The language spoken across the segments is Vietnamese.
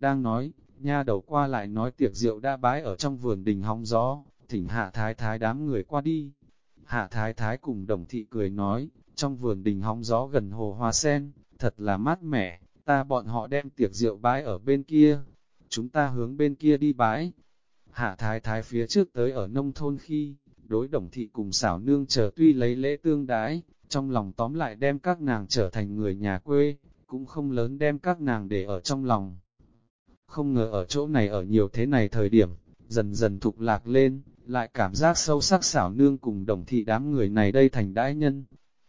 Đang nói, nha đầu qua lại nói tiệc rượu đã bái ở trong vườn đình hóng gió, thỉnh hạ thái thái đám người qua đi. Hạ thái thái cùng đồng thị cười nói, trong vườn đình hóng gió gần hồ hoa sen, thật là mát mẻ, ta bọn họ đem tiệc rượu bái ở bên kia, chúng ta hướng bên kia đi bái. Hạ thái thái phía trước tới ở nông thôn khi, đối đồng thị cùng xảo nương chờ tuy lấy lễ tương đái, trong lòng tóm lại đem các nàng trở thành người nhà quê, cũng không lớn đem các nàng để ở trong lòng. Không ngờ ở chỗ này ở nhiều thế này thời điểm, dần dần thục lạc lên, lại cảm giác sâu sắc xảo nương cùng đồng thị đám người này đây thành đãi nhân.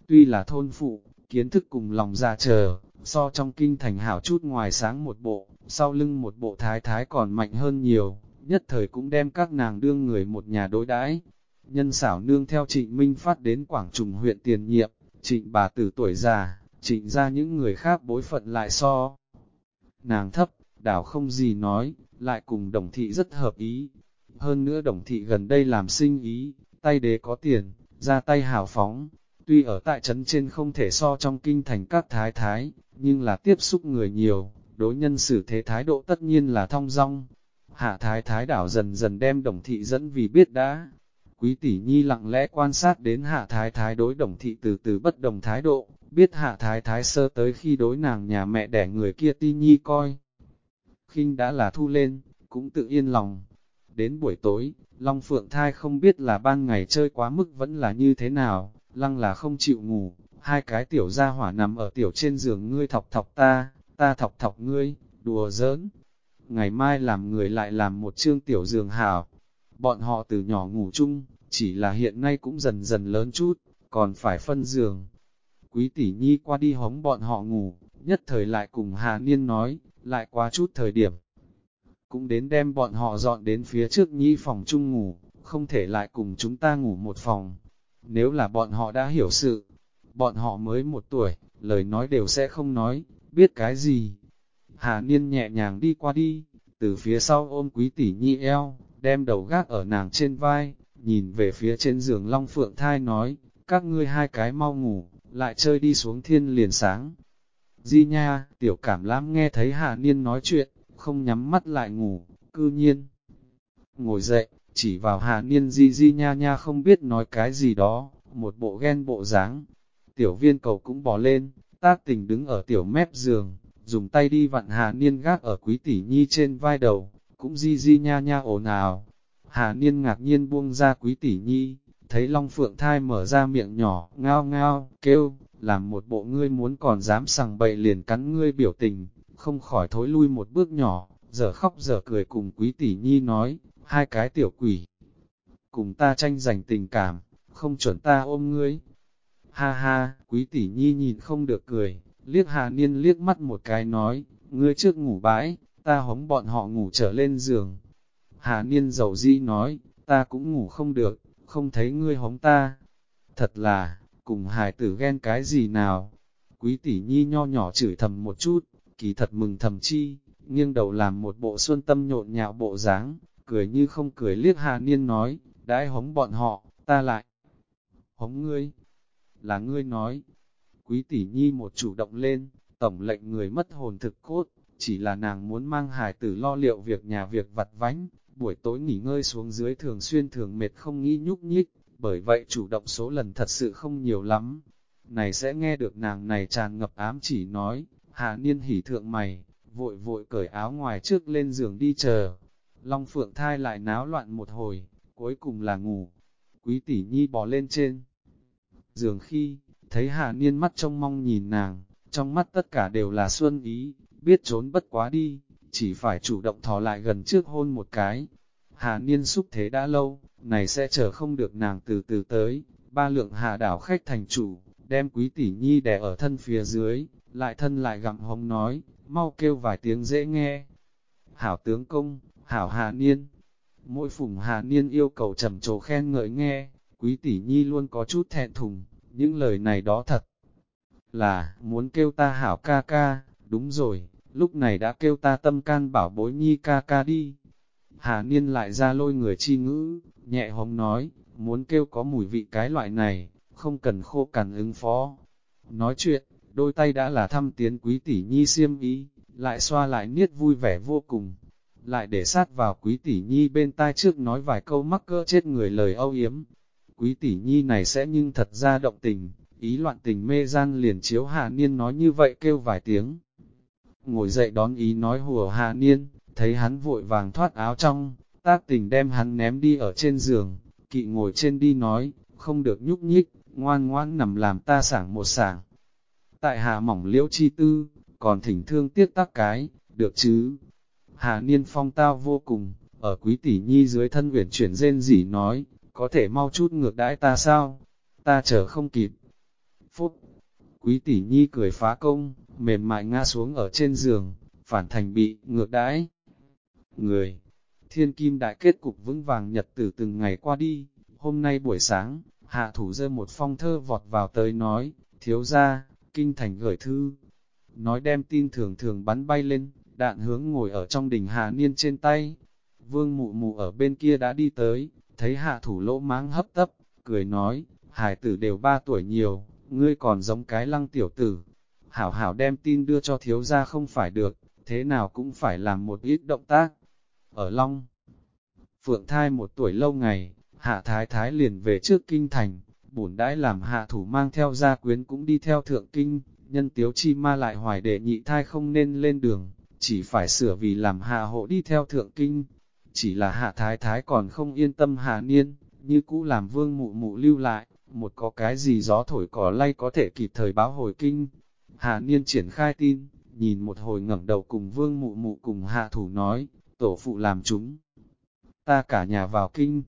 Tuy là thôn phụ, kiến thức cùng lòng ra chờ, so trong kinh thành hảo chút ngoài sáng một bộ, sau lưng một bộ thái thái còn mạnh hơn nhiều, nhất thời cũng đem các nàng đương người một nhà đối đãi. Nhân xảo nương theo trịnh Minh phát đến Quảng Trùng huyện tiền nhiệm, trịnh bà tử tuổi già, trịnh ra những người khác bối phận lại so. Nàng thấp, đảo không gì nói, lại cùng đồng thị rất hợp ý. Hơn nữa đồng thị gần đây làm sinh ý, tay đế có tiền, ra tay hào phóng. Tuy ở tại trấn trên không thể so trong kinh thành các thái thái, nhưng là tiếp xúc người nhiều, đối nhân xử thế thái độ tất nhiên là thong dong. Hạ thái thái đảo dần dần đem đồng thị dẫn vì biết đã. Quý tỷ nhi lặng lẽ quan sát đến hạ thái thái đối đồng thị từ từ bất đồng thái độ, biết hạ thái thái sơ tới khi đối nàng nhà mẹ đẻ người kia ti nhi coi khinh đã là thu lên, cũng tự yên lòng. Đến buổi tối, Long Phượng Thai không biết là ban ngày chơi quá mức vẫn là như thế nào, lăng là không chịu ngủ, hai cái tiểu gia hỏa nằm ở tiểu trên giường ngươi thọc thọc ta, ta thọc thọc ngươi, đùa giỡn. Ngày mai làm người lại làm một chương tiểu giường hảo. Bọn họ từ nhỏ ngủ chung, chỉ là hiện nay cũng dần dần lớn chút, còn phải phân giường. Quý tỷ nhi qua đi hống bọn họ ngủ, nhất thời lại cùng Hà Niên nói, lại qua chút thời điểm. Cũng đến đem bọn họ dọn đến phía trước nhi phòng chung ngủ, không thể lại cùng chúng ta ngủ một phòng. Nếu là bọn họ đã hiểu sự, bọn họ mới một tuổi, lời nói đều sẽ không nói, biết cái gì. Hà Niên nhẹ nhàng đi qua đi, từ phía sau ôm quý tỷ nhi eo, đem đầu gác ở nàng trên vai, nhìn về phía trên giường Long Phượng Thai nói, các ngươi hai cái mau ngủ, lại chơi đi xuống thiên liền sáng. Di nha, tiểu cảm lãm nghe thấy Hà Niên nói chuyện, không nhắm mắt lại ngủ, cư nhiên. Ngồi dậy, chỉ vào Hà Niên di di nha nha không biết nói cái gì đó, một bộ ghen bộ dáng. Tiểu viên cầu cũng bỏ lên, tác tình đứng ở tiểu mép giường, dùng tay đi vặn Hà Niên gác ở quý tỷ nhi trên vai đầu, cũng di di nha nha ồn ào. Hà Niên ngạc nhiên buông ra quý tỷ nhi, thấy Long Phượng Thai mở ra miệng nhỏ, ngao ngao, kêu, làm một bộ ngươi muốn còn dám sằng bậy liền cắn ngươi biểu tình, không khỏi thối lui một bước nhỏ, giờ khóc giờ cười cùng quý tỷ nhi nói, hai cái tiểu quỷ. Cùng ta tranh giành tình cảm, không chuẩn ta ôm ngươi. Ha ha, quý tỷ nhi nhìn không được cười, liếc hà niên liếc mắt một cái nói, ngươi trước ngủ bãi, ta hống bọn họ ngủ trở lên giường. Hà niên dầu di nói, ta cũng ngủ không được, không thấy ngươi hống ta. Thật là, cùng hài tử ghen cái gì nào. Quý tỷ nhi nho nhỏ chửi thầm một chút, kỳ thật mừng thầm chi, nghiêng đầu làm một bộ xuân tâm nhộn nhạo bộ dáng, cười như không cười liếc Hà Niên nói, đãi hống bọn họ, ta lại. Hống ngươi, là ngươi nói. Quý tỷ nhi một chủ động lên, tổng lệnh người mất hồn thực cốt, chỉ là nàng muốn mang hài tử lo liệu việc nhà việc vặt vánh, buổi tối nghỉ ngơi xuống dưới thường xuyên thường mệt không nghĩ nhúc nhích, bởi vậy chủ động số lần thật sự không nhiều lắm. Này sẽ nghe được nàng này tràn ngập ám chỉ nói, hạ niên hỉ thượng mày, vội vội cởi áo ngoài trước lên giường đi chờ. Long Phượng thai lại náo loạn một hồi, cuối cùng là ngủ. Quý tỷ nhi bò lên trên. Giường khi, thấy hạ niên mắt trông mong nhìn nàng, trong mắt tất cả đều là xuân ý, biết trốn bất quá đi, chỉ phải chủ động thò lại gần trước hôn một cái. Hà Niên xúc thế đã lâu, này sẽ chờ không được nàng từ từ tới, ba lượng hạ đảo khách thành chủ, đem quý tỷ nhi đè ở thân phía dưới, lại thân lại gặm hống nói, mau kêu vài tiếng dễ nghe. Hảo tướng công, hảo hạ Niên. Mỗi phùng hạ Niên yêu cầu trầm trồ khen ngợi nghe, quý tỷ nhi luôn có chút thẹn thùng, những lời này đó thật là muốn kêu ta hảo ca ca, đúng rồi, lúc này đã kêu ta tâm can bảo bối nhi ca ca đi. Hà Niên lại ra lôi người chi ngữ, nhẹ hống nói, muốn kêu có mùi vị cái loại này, không cần khô cằn ứng phó. Nói chuyện, đôi tay đã là thăm tiến quý tỷ nhi siêm ý, lại xoa lại niết vui vẻ vô cùng, lại để sát vào quý tỷ nhi bên tai trước nói vài câu mắc cỡ chết người lời âu yếm. Quý tỷ nhi này sẽ nhưng thật ra động tình, ý loạn tình mê gian liền chiếu hạ niên nói như vậy kêu vài tiếng. Ngồi dậy đón ý nói hùa hạ niên, thấy hắn vội vàng thoát áo trong, tác tình đem hắn ném đi ở trên giường, kỵ ngồi trên đi nói, không được nhúc nhích, ngoan ngoan nằm làm ta sảng một sảng. Tại hạ mỏng liễu chi tư, còn thỉnh thương tiếc tác cái, được chứ? Hà Niên phong tao vô cùng, ở quý tỷ nhi dưới thân uyển chuyển rên rỉ nói, có thể mau chút ngược đãi ta sao? Ta chờ không kịp. Phúc! Quý tỷ nhi cười phá công, mềm mại ngã xuống ở trên giường, phản thành bị ngược đãi. Người! Thiên kim đại kết cục vững vàng nhật tử từng ngày qua đi, hôm nay buổi sáng, hạ thủ dơ một phong thơ vọt vào tới nói, thiếu ra, kinh thành gửi thư. Nói đem tin thường thường bắn bay lên, đạn hướng ngồi ở trong đỉnh Hà Niên trên tay. Vương mụ mụ ở bên kia đã đi tới, thấy hạ thủ lỗ máng hấp tấp, cười nói, hải tử đều ba tuổi nhiều, ngươi còn giống cái lăng tiểu tử. Hảo hảo đem tin đưa cho thiếu gia không phải được, thế nào cũng phải làm một ít động tác. Ở Long, Phượng thai một tuổi lâu ngày, hạ thái thái liền về trước kinh thành, bổn đãi làm hạ thủ mang theo gia quyến cũng đi theo thượng kinh, nhân tiếu chi ma lại hoài đệ nhị thai không nên lên đường, chỉ phải sửa vì làm hạ hộ đi theo thượng kinh. Chỉ là hạ thái thái còn không yên tâm hạ niên, như cũ làm vương mụ mụ lưu lại, một có cái gì gió thổi cỏ lay có thể kịp thời báo hồi kinh. Hạ niên triển khai tin, nhìn một hồi ngẩng đầu cùng vương mụ mụ cùng hạ thủ nói, tổ phụ làm chúng. Ta cả nhà vào kinh,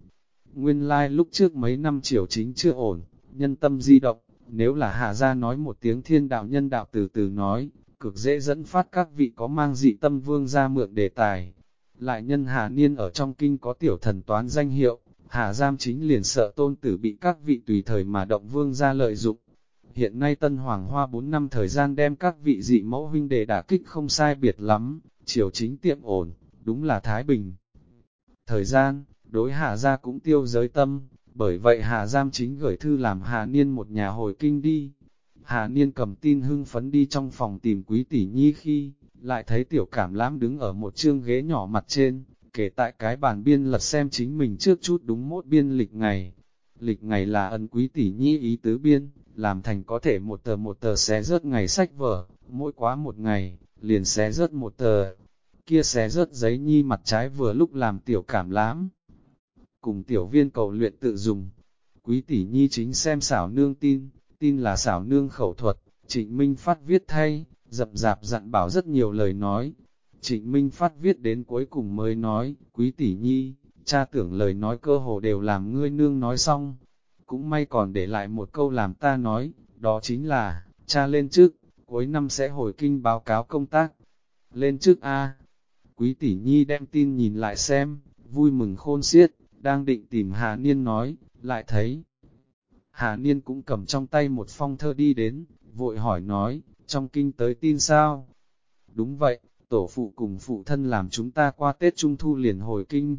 nguyên lai like lúc trước mấy năm triều chính chưa ổn, nhân tâm di động, nếu là hạ gia nói một tiếng thiên đạo nhân đạo từ từ nói, cực dễ dẫn phát các vị có mang dị tâm vương ra mượn đề tài. Lại nhân Hà Niên ở trong kinh có tiểu thần toán danh hiệu, Hà Giam chính liền sợ tôn tử bị các vị tùy thời mà động vương ra lợi dụng. Hiện nay Tân Hoàng Hoa 4 năm thời gian đem các vị dị mẫu huynh đề đả kích không sai biệt lắm, triều chính tiệm ổn, đúng là Thái Bình. Thời gian, đối Hà Gia cũng tiêu giới tâm, bởi vậy Hà Giam chính gửi thư làm Hà Niên một nhà hồi kinh đi. Hà Niên cầm tin hưng phấn đi trong phòng tìm quý tỷ nhi khi, lại thấy tiểu cảm lãm đứng ở một chương ghế nhỏ mặt trên, kể tại cái bàn biên lật xem chính mình trước chút đúng mốt biên lịch ngày. Lịch ngày là ân quý tỷ nhi ý tứ biên, làm thành có thể một tờ một tờ xé rớt ngày sách vở, mỗi quá một ngày, liền xé rớt một tờ. Kia xé rớt giấy nhi mặt trái vừa lúc làm tiểu cảm lãm. Cùng tiểu viên cầu luyện tự dùng. Quý tỷ nhi chính xem xảo nương tin, tin là xảo nương khẩu thuật, trịnh Minh Phát viết thay, dập dạp dặn bảo rất nhiều lời nói. Trịnh Minh Phát viết đến cuối cùng mới nói, quý tỷ nhi, cha tưởng lời nói cơ hồ đều làm ngươi nương nói xong. Cũng may còn để lại một câu làm ta nói, đó chính là, cha lên trước, cuối năm sẽ hồi kinh báo cáo công tác. Lên trước A. Quý tỷ nhi đem tin nhìn lại xem, vui mừng khôn xiết, đang định tìm Hà Niên nói, lại thấy, Hà Niên cũng cầm trong tay một phong thơ đi đến, vội hỏi nói, trong kinh tới tin sao? Đúng vậy, tổ phụ cùng phụ thân làm chúng ta qua Tết Trung Thu liền hồi kinh.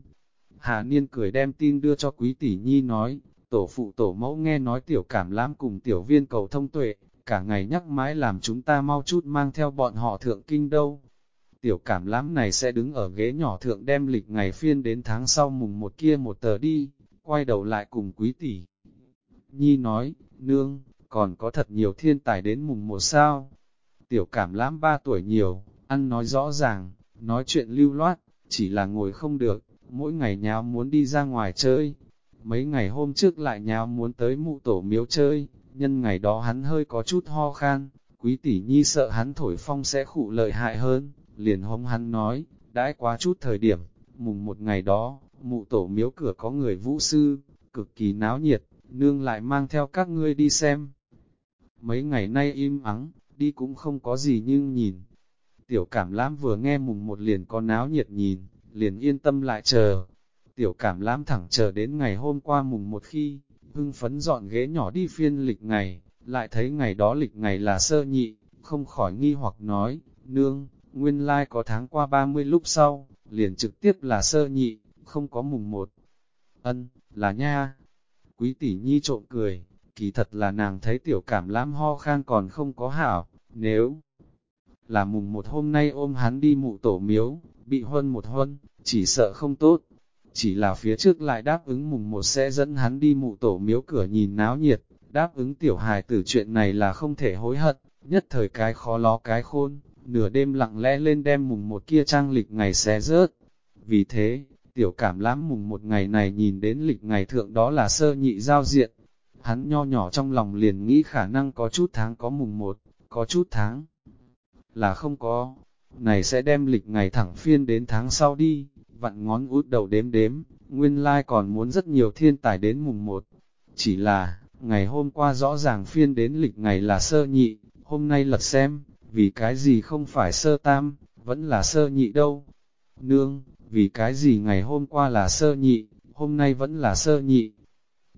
Hà Niên cười đem tin đưa cho quý tỷ nhi nói, tổ phụ tổ mẫu nghe nói tiểu cảm lãm cùng tiểu viên cầu thông tuệ, cả ngày nhắc mãi làm chúng ta mau chút mang theo bọn họ thượng kinh đâu. Tiểu cảm lãm này sẽ đứng ở ghế nhỏ thượng đem lịch ngày phiên đến tháng sau mùng một kia một tờ đi, quay đầu lại cùng quý tỷ. Nhi nói, nương, còn có thật nhiều thiên tài đến mùng một sao. Tiểu cảm lãm ba tuổi nhiều, ăn nói rõ ràng, nói chuyện lưu loát, chỉ là ngồi không được, mỗi ngày nháo muốn đi ra ngoài chơi. Mấy ngày hôm trước lại nháo muốn tới mụ tổ miếu chơi, nhân ngày đó hắn hơi có chút ho khan, quý tỷ nhi sợ hắn thổi phong sẽ khụ lợi hại hơn, liền hống hắn nói, đãi quá chút thời điểm, mùng một ngày đó, mụ tổ miếu cửa có người vũ sư, cực kỳ náo nhiệt, nương lại mang theo các ngươi đi xem. Mấy ngày nay im ắng, đi cũng không có gì nhưng nhìn. Tiểu cảm lãm vừa nghe mùng một liền có náo nhiệt nhìn, liền yên tâm lại chờ. Tiểu cảm lãm thẳng chờ đến ngày hôm qua mùng một khi, hưng phấn dọn ghế nhỏ đi phiên lịch ngày, lại thấy ngày đó lịch ngày là sơ nhị, không khỏi nghi hoặc nói, nương, nguyên lai like có tháng qua 30 lúc sau, liền trực tiếp là sơ nhị, không có mùng một. Ân, là nha, Quý tỷ nhi trộm cười, kỳ thật là nàng thấy tiểu cảm lãm ho khan còn không có hảo, nếu là mùng một hôm nay ôm hắn đi mụ tổ miếu, bị huân một huân, chỉ sợ không tốt. Chỉ là phía trước lại đáp ứng mùng một sẽ dẫn hắn đi mụ tổ miếu cửa nhìn náo nhiệt, đáp ứng tiểu hài tử chuyện này là không thể hối hận, nhất thời cái khó ló cái khôn, nửa đêm lặng lẽ lên đem mùng một kia trang lịch ngày xé rớt. Vì thế, tiểu cảm lãm mùng một ngày này nhìn đến lịch ngày thượng đó là sơ nhị giao diện. Hắn nho nhỏ trong lòng liền nghĩ khả năng có chút tháng có mùng một, có chút tháng là không có. Này sẽ đem lịch ngày thẳng phiên đến tháng sau đi, vặn ngón út đầu đếm đếm, nguyên lai like còn muốn rất nhiều thiên tài đến mùng một. Chỉ là, ngày hôm qua rõ ràng phiên đến lịch ngày là sơ nhị, hôm nay lật xem, vì cái gì không phải sơ tam, vẫn là sơ nhị đâu. Nương, vì cái gì ngày hôm qua là sơ nhị, hôm nay vẫn là sơ nhị.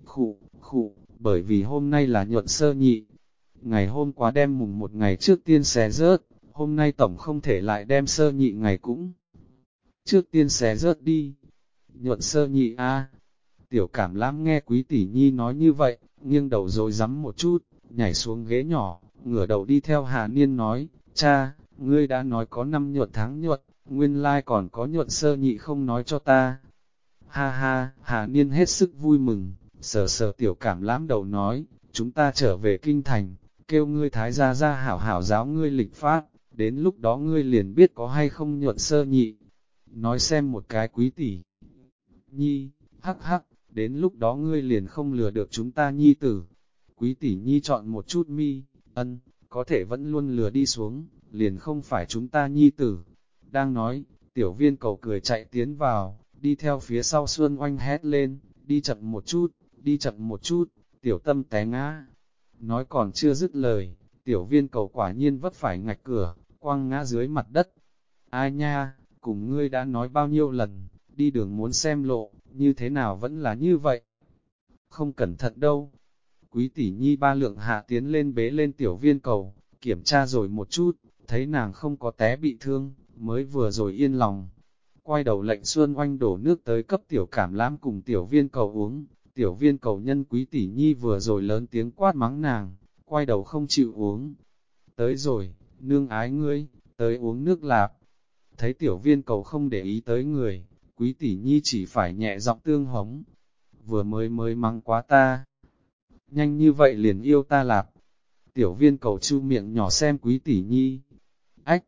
Khụ, khụ, bởi vì hôm nay là nhuận sơ nhị. Ngày hôm qua đem mùng một ngày trước tiên xé rớt, hôm nay tổng không thể lại đem sơ nhị ngày cũng. Trước tiên xé rớt đi. Nhuận sơ nhị a Tiểu cảm lãm nghe quý tỷ nhi nói như vậy, nghiêng đầu rồi rắm một chút, nhảy xuống ghế nhỏ, ngửa đầu đi theo Hà Niên nói, cha, ngươi đã nói có năm nhuận tháng nhuận, nguyên lai còn có nhuận sơ nhị không nói cho ta. Ha ha, Hà Niên hết sức vui mừng, sờ sờ tiểu cảm lãm đầu nói, chúng ta trở về kinh thành, kêu ngươi thái gia ra hảo hảo giáo ngươi lịch phát, đến lúc đó ngươi liền biết có hay không nhuận sơ nhị. Nói xem một cái quý tỷ. Nhi, hắc hắc, đến lúc đó ngươi liền không lừa được chúng ta nhi tử. Quý tỷ nhi chọn một chút mi, ân, có thể vẫn luôn lừa đi xuống, liền không phải chúng ta nhi tử. Đang nói, tiểu viên cầu cười chạy tiến vào, đi theo phía sau Xuân oanh hét lên, đi chậm một chút, đi chậm một chút, tiểu tâm té ngã. Nói còn chưa dứt lời, tiểu viên cầu quả nhiên vấp phải ngạch cửa, quăng ngã dưới mặt đất. Ai nha, cùng ngươi đã nói bao nhiêu lần, đi đường muốn xem lộ, như thế nào vẫn là như vậy. Không cẩn thận đâu. Quý tỷ nhi ba lượng hạ tiến lên bế lên tiểu viên cầu, kiểm tra rồi một chút, thấy nàng không có té bị thương, mới vừa rồi yên lòng. Quay đầu lệnh xuân oanh đổ nước tới cấp tiểu cảm lãm cùng tiểu viên cầu uống, tiểu viên cầu nhân quý tỷ nhi vừa rồi lớn tiếng quát mắng nàng, quay đầu không chịu uống. Tới rồi, nương ái ngươi, tới uống nước lạp. Thấy tiểu viên cầu không để ý tới người, quý tỷ nhi chỉ phải nhẹ giọng tương hống. Vừa mới mới mắng quá ta. Nhanh như vậy liền yêu ta lạp. Tiểu viên cầu chu miệng nhỏ xem quý tỷ nhi. Ách!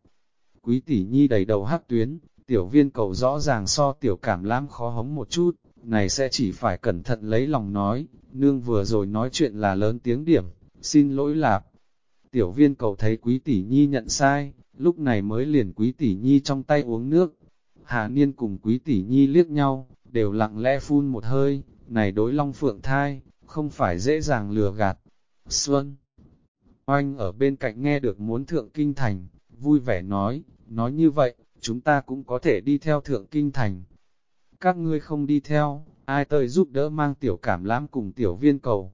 Quý tỷ nhi đầy đầu hắc tuyến, tiểu viên cầu rõ ràng so tiểu cảm lãm khó hống một chút, này sẽ chỉ phải cẩn thận lấy lòng nói, nương vừa rồi nói chuyện là lớn tiếng điểm, xin lỗi lạp. Tiểu viên cầu thấy quý tỷ nhi nhận sai, lúc này mới liền quý tỷ nhi trong tay uống nước. Hà Niên cùng quý tỷ nhi liếc nhau, đều lặng lẽ phun một hơi, này đối long phượng thai, không phải dễ dàng lừa gạt. Xuân Oanh ở bên cạnh nghe được muốn thượng kinh thành, vui vẻ nói, nói như vậy, chúng ta cũng có thể đi theo thượng kinh thành. Các ngươi không đi theo, ai tới giúp đỡ mang tiểu cảm lãm cùng tiểu viên cầu.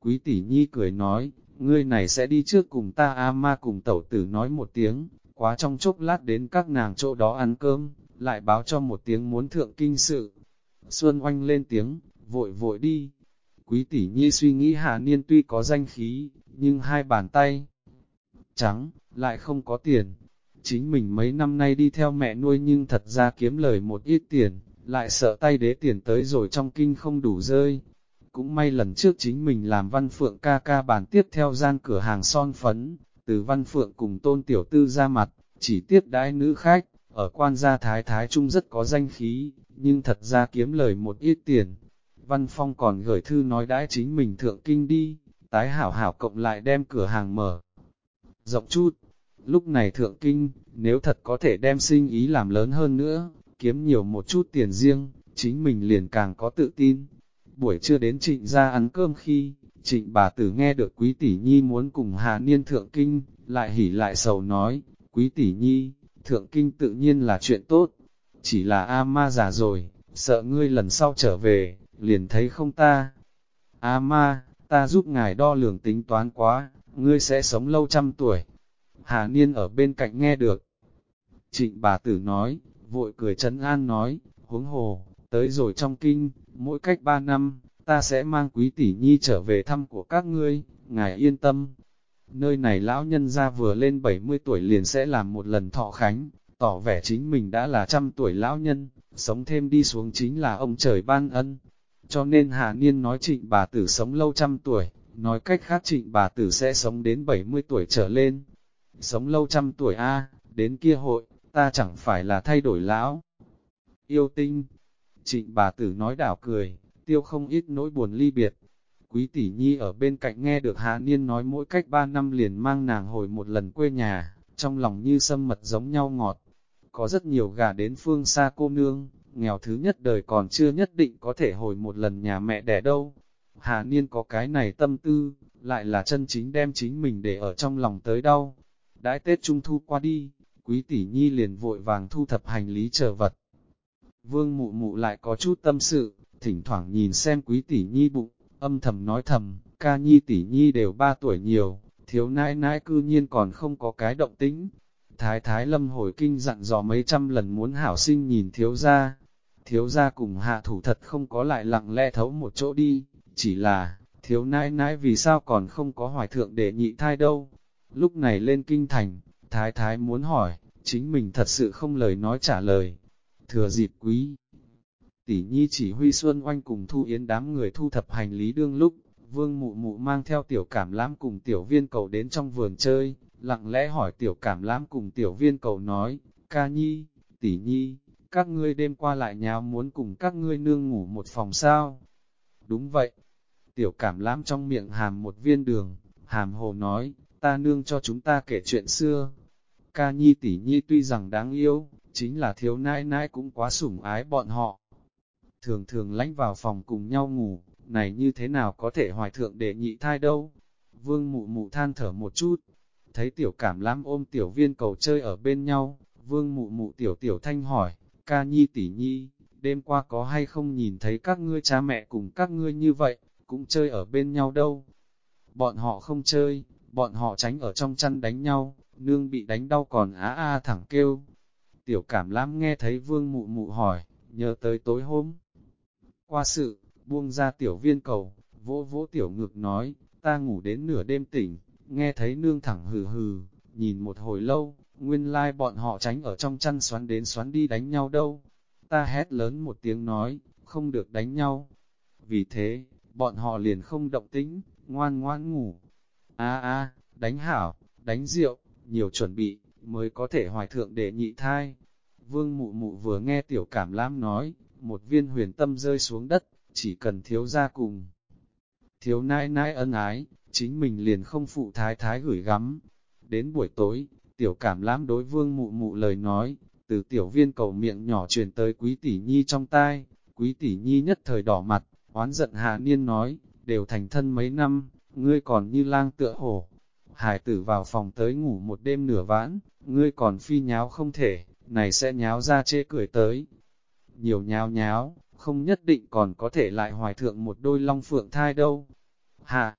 Quý tỷ nhi cười nói, ngươi này sẽ đi trước cùng ta A ma cùng tẩu tử nói một tiếng, quá trong chốc lát đến các nàng chỗ đó ăn cơm, lại báo cho một tiếng muốn thượng kinh sự. Xuân oanh lên tiếng, vội vội đi. Quý tỷ nhi suy nghĩ Hà Niên tuy có danh khí, nhưng hai bàn tay trắng, lại không có tiền. Chính mình mấy năm nay đi theo mẹ nuôi nhưng thật ra kiếm lời một ít tiền, lại sợ tay đế tiền tới rồi trong kinh không đủ rơi, cũng may lần trước chính mình làm văn phượng ca ca bàn tiếp theo gian cửa hàng son phấn, từ văn phượng cùng tôn tiểu tư ra mặt, chỉ tiếp đãi nữ khách, ở quan gia thái thái trung rất có danh khí, nhưng thật ra kiếm lời một ít tiền. Văn Phong còn gửi thư nói đãi chính mình thượng kinh đi, tái hảo hảo cộng lại đem cửa hàng mở. Rộng chút, lúc này thượng kinh, nếu thật có thể đem sinh ý làm lớn hơn nữa, kiếm nhiều một chút tiền riêng, chính mình liền càng có tự tin buổi trưa đến trịnh ra ăn cơm khi, trịnh bà tử nghe được quý tỷ nhi muốn cùng Hà Niên thượng kinh, lại hỉ lại sầu nói, quý tỷ nhi, thượng kinh tự nhiên là chuyện tốt, chỉ là A ma già rồi, sợ ngươi lần sau trở về, liền thấy không ta. A ma, ta giúp ngài đo lường tính toán quá, ngươi sẽ sống lâu trăm tuổi. Hà Niên ở bên cạnh nghe được. Trịnh bà tử nói, vội cười chấn an nói, huống hồ, tới rồi trong kinh, mỗi cách ba năm, ta sẽ mang quý tỷ nhi trở về thăm của các ngươi, ngài yên tâm. nơi này lão nhân ra vừa lên 70 tuổi liền sẽ làm một lần thọ khánh, tỏ vẻ chính mình đã là trăm tuổi lão nhân, sống thêm đi xuống chính là ông trời ban ân. Cho nên Hà Niên nói trịnh bà tử sống lâu trăm tuổi, nói cách khác trịnh bà tử sẽ sống đến 70 tuổi trở lên. Sống lâu trăm tuổi A, đến kia hội, ta chẳng phải là thay đổi lão. Yêu tinh, trịnh bà tử nói đảo cười, tiêu không ít nỗi buồn ly biệt. Quý tỷ nhi ở bên cạnh nghe được Hà Niên nói mỗi cách ba năm liền mang nàng hồi một lần quê nhà, trong lòng như sâm mật giống nhau ngọt. Có rất nhiều gà đến phương xa cô nương, nghèo thứ nhất đời còn chưa nhất định có thể hồi một lần nhà mẹ đẻ đâu. Hà Niên có cái này tâm tư, lại là chân chính đem chính mình để ở trong lòng tới đâu. Đãi Tết Trung Thu qua đi, quý tỷ nhi liền vội vàng thu thập hành lý chờ vật. Vương mụ mụ lại có chút tâm sự, thỉnh thoảng nhìn xem quý tỷ nhi bụng, âm thầm nói thầm, ca nhi tỷ nhi đều ba tuổi nhiều, thiếu nãi nãi cư nhiên còn không có cái động tĩnh. Thái thái lâm hồi kinh dặn dò mấy trăm lần muốn hảo sinh nhìn thiếu gia, thiếu gia cùng hạ thủ thật không có lại lặng lẽ thấu một chỗ đi, chỉ là, thiếu nãi nãi vì sao còn không có hoài thượng để nhị thai đâu. Lúc này lên kinh thành, thái thái muốn hỏi, chính mình thật sự không lời nói trả lời. Thừa dịp quý, tỷ nhi chỉ huy Xuân Oanh cùng Thu Yến đám người thu thập hành lý đương lúc, vương mụ mụ mang theo tiểu cảm lãm cùng tiểu viên cầu đến trong vườn chơi, lặng lẽ hỏi tiểu cảm lãm cùng tiểu viên cầu nói, ca nhi, tỷ nhi, các ngươi đêm qua lại nháo muốn cùng các ngươi nương ngủ một phòng sao? Đúng vậy. Tiểu cảm lãm trong miệng hàm một viên đường, hàm hồ nói, ta nương cho chúng ta kể chuyện xưa. Ca nhi tỷ nhi tuy rằng đáng yêu, chính là thiếu nãi nãi cũng quá sủng ái bọn họ. Thường thường lánh vào phòng cùng nhau ngủ, này như thế nào có thể hoài thượng để nhị thai đâu? Vương mụ mụ than thở một chút, thấy tiểu cảm lãm ôm tiểu viên cầu chơi ở bên nhau, vương mụ mụ tiểu tiểu thanh hỏi, ca nhi tỷ nhi, đêm qua có hay không nhìn thấy các ngươi cha mẹ cùng các ngươi như vậy, cũng chơi ở bên nhau đâu. Bọn họ không chơi, bọn họ tránh ở trong chăn đánh nhau, nương bị đánh đau còn á a thẳng kêu. Tiểu cảm lãm nghe thấy vương mụ mụ hỏi, nhớ tới tối hôm. Qua sự, buông ra tiểu viên cầu, vỗ vỗ tiểu ngực nói, ta ngủ đến nửa đêm tỉnh, nghe thấy nương thẳng hừ hừ, nhìn một hồi lâu, nguyên lai like bọn họ tránh ở trong chăn xoắn đến xoắn đi đánh nhau đâu. Ta hét lớn một tiếng nói, không được đánh nhau. Vì thế, bọn họ liền không động tĩnh, ngoan ngoan ngủ. A a, đánh hảo, đánh rượu, nhiều chuẩn bị, mới có thể hoài thượng để nhị thai. Vương mụ mụ vừa nghe tiểu cảm lam nói, một viên huyền tâm rơi xuống đất, chỉ cần thiếu ra cùng. Thiếu nãi nãi ân ái, chính mình liền không phụ thái thái gửi gắm. Đến buổi tối, tiểu cảm lãm đối vương mụ mụ lời nói, từ tiểu viên cầu miệng nhỏ truyền tới quý tỷ nhi trong tai, quý tỷ nhi nhất thời đỏ mặt, oán giận hạ niên nói, đều thành thân mấy năm, ngươi còn như lang tựa hổ. Hải tử vào phòng tới ngủ một đêm nửa vãn, ngươi còn phi nháo không thể, này sẽ nháo ra chê cười tới. Nhiều nháo nháo, không nhất định còn có thể lại hoài thượng một đôi long phượng thai đâu. Hạ,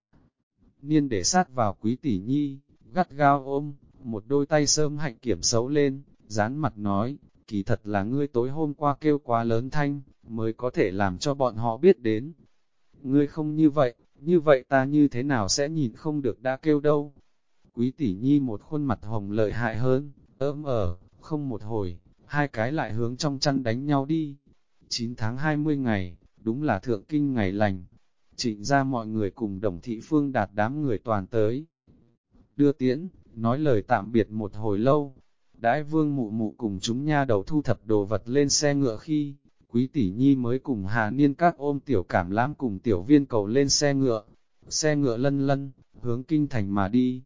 niên để sát vào quý tỷ nhi, gắt gao ôm, một đôi tay sơm hạnh kiểm xấu lên, dán mặt nói, kỳ thật là ngươi tối hôm qua kêu quá lớn thanh, mới có thể làm cho bọn họ biết đến. Ngươi không như vậy, như vậy ta như thế nào sẽ nhìn không được đã kêu đâu. Quý tỷ nhi một khuôn mặt hồng lợi hại hơn, ớm ở, không một hồi, hai cái lại hướng trong chăn đánh nhau đi. 9 tháng 20 ngày, đúng là thượng kinh ngày lành. Trịnh ra mọi người cùng đồng thị phương đạt đám người toàn tới. Đưa tiễn, nói lời tạm biệt một hồi lâu. Đãi vương mụ mụ cùng chúng nha đầu thu thập đồ vật lên xe ngựa khi, quý tỷ nhi mới cùng hà niên các ôm tiểu cảm lãm cùng tiểu viên cầu lên xe ngựa. Xe ngựa lân lân, hướng kinh thành mà đi.